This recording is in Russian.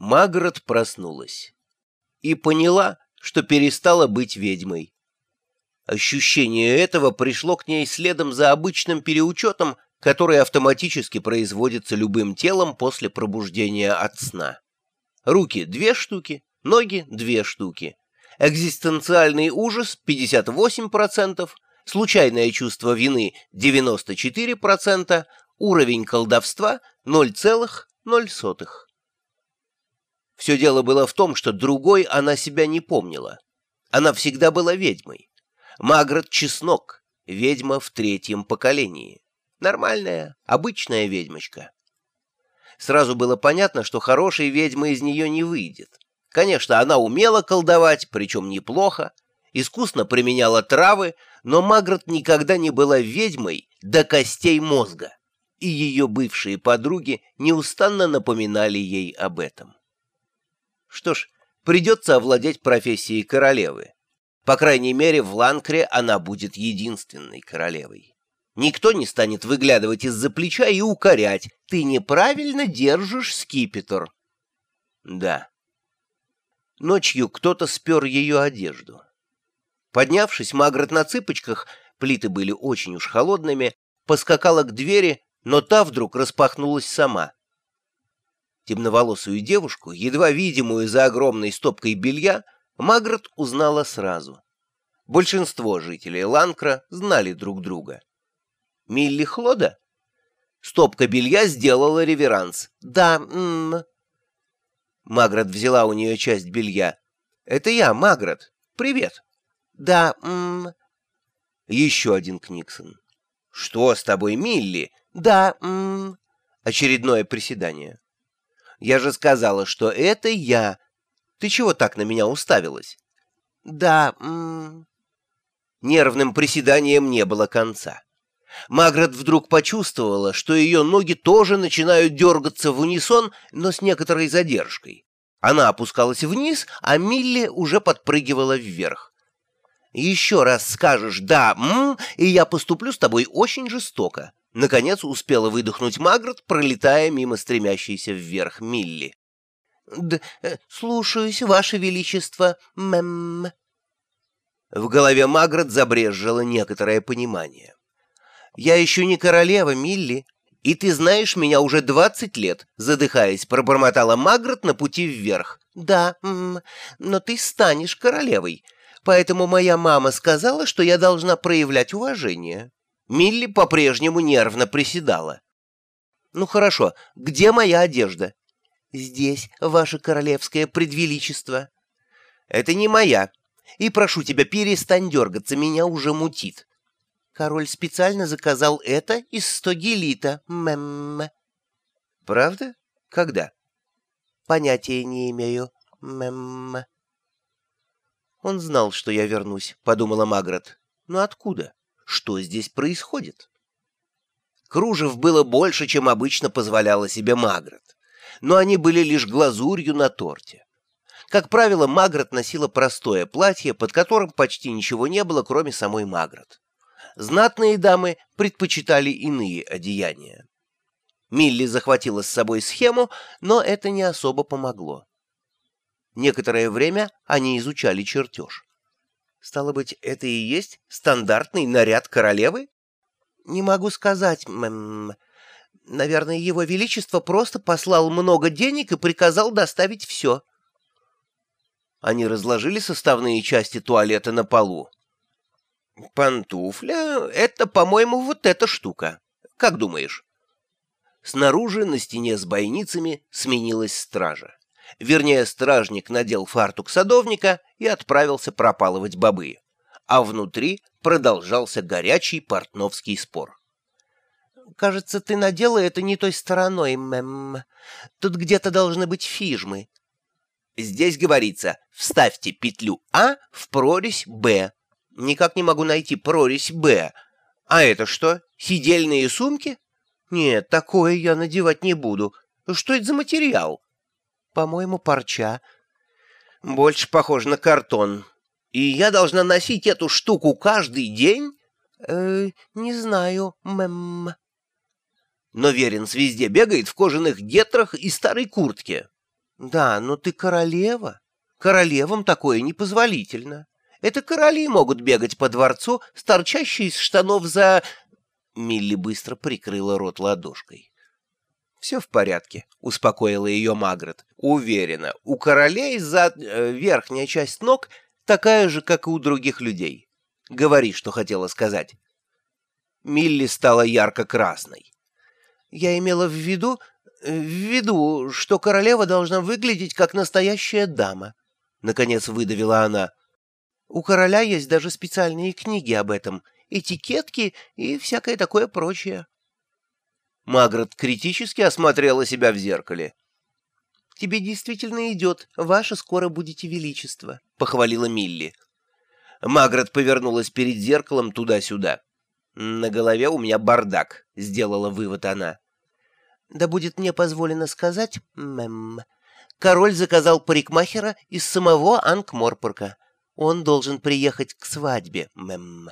Магрот проснулась и поняла, что перестала быть ведьмой. Ощущение этого пришло к ней следом за обычным переучетом, который автоматически производится любым телом после пробуждения от сна. Руки — две штуки, ноги — две штуки. Экзистенциальный ужас — 58%, случайное чувство вины — 94%, уровень колдовства — 0,0. Все дело было в том, что другой она себя не помнила. Она всегда была ведьмой. Магрот Чеснок, ведьма в третьем поколении. Нормальная, обычная ведьмочка. Сразу было понятно, что хорошей ведьмы из нее не выйдет. Конечно, она умела колдовать, причем неплохо, искусно применяла травы, но Магрот никогда не была ведьмой до костей мозга, и ее бывшие подруги неустанно напоминали ей об этом. Что ж, придется овладеть профессией королевы. По крайней мере, в Ланкре она будет единственной королевой. Никто не станет выглядывать из-за плеча и укорять. Ты неправильно держишь скипетр. Да. Ночью кто-то спер ее одежду. Поднявшись, Магрот на цыпочках, плиты были очень уж холодными, поскакала к двери, но та вдруг распахнулась сама. Темноволосую девушку, едва видимую за огромной стопкой белья, Магрот узнала сразу. Большинство жителей Ланкра знали друг друга. Милли Хлода? Стопка белья сделала реверанс. «Да, м Магрот взяла у нее часть белья. «Это я, Магрот. Привет». «Да, м Еще один Книксон. «Что с тобой, Милли?» «Да, м Очередное приседание. Я же сказала, что это я. Ты чего так на меня уставилась? Да, м Нервным приседанием не было конца. Маград вдруг почувствовала, что ее ноги тоже начинают дергаться в унисон, но с некоторой задержкой. Она опускалась вниз, а Милли уже подпрыгивала вверх. «Еще раз скажешь «да», м, и я поступлю с тобой очень жестоко», Наконец успела выдохнуть Магрот, пролетая мимо стремящейся вверх Милли. «Д... Э, слушаюсь, Ваше Величество, мэм...» В голове Магрот забрезжило некоторое понимание. «Я еще не королева, Милли, и ты знаешь меня уже двадцать лет», задыхаясь, пробормотала Магрот на пути вверх. «Да, но ты станешь королевой, поэтому моя мама сказала, что я должна проявлять уважение». Милли по-прежнему нервно приседала. «Ну хорошо, где моя одежда?» «Здесь, ваше королевское предвеличество». «Это не моя. И прошу тебя, перестань дергаться, меня уже мутит». Король специально заказал это из стогелита, мэм. «Правда? Когда?» «Понятия не имею, мэм». «Он знал, что я вернусь», — подумала Магрот. «Но откуда?» Что здесь происходит. Кружев было больше, чем обычно позволяла себе Магрот, но они были лишь глазурью на торте. Как правило, Магрот носила простое платье, под которым почти ничего не было, кроме самой Магрот. Знатные дамы предпочитали иные одеяния. Милли захватила с собой схему, но это не особо помогло. Некоторое время они изучали чертеж. Стало быть, это и есть стандартный наряд королевы? Не могу сказать, мэм. Наверное, его величество просто послал много денег и приказал доставить все. Они разложили составные части туалета на полу. Пантуфля — это, по-моему, вот эта штука. Как думаешь? Снаружи на стене с бойницами сменилась стража. Вернее, стражник надел фартук садовника и отправился пропалывать бобы. А внутри продолжался горячий портновский спор. «Кажется, ты надела это не той стороной, мэм. Тут где-то должны быть фижмы». «Здесь говорится, вставьте петлю А в прорезь Б». «Никак не могу найти прорезь Б. А это что, сидельные сумки?» «Нет, такое я надевать не буду. Что это за материал?» По-моему, парча. Больше похоже на картон. И я должна носить эту штуку каждый день? Э, не знаю, мэм. Но Веренс везде бегает в кожаных гетрах и старой куртке. Да, но ты королева. Королевам такое непозволительно. Это короли могут бегать по дворцу, торчащие из штанов за... Милли быстро прикрыла рот ладошкой. «Все в порядке», — успокоила ее Магрет. «Уверена, у королей за э, верхняя часть ног такая же, как и у других людей. Говори, что хотела сказать». Милли стала ярко-красной. «Я имела в виду, э, в виду, что королева должна выглядеть как настоящая дама», — наконец выдавила она. «У короля есть даже специальные книги об этом, этикетки и всякое такое прочее». Магрот критически осмотрела себя в зеркале. «Тебе действительно идет, ваше скоро будете величество», — похвалила Милли. Магрот повернулась перед зеркалом туда-сюда. «На голове у меня бардак», — сделала вывод она. «Да будет мне позволено сказать, мэм, король заказал парикмахера из самого Анкморпорка. Он должен приехать к свадьбе, мэм».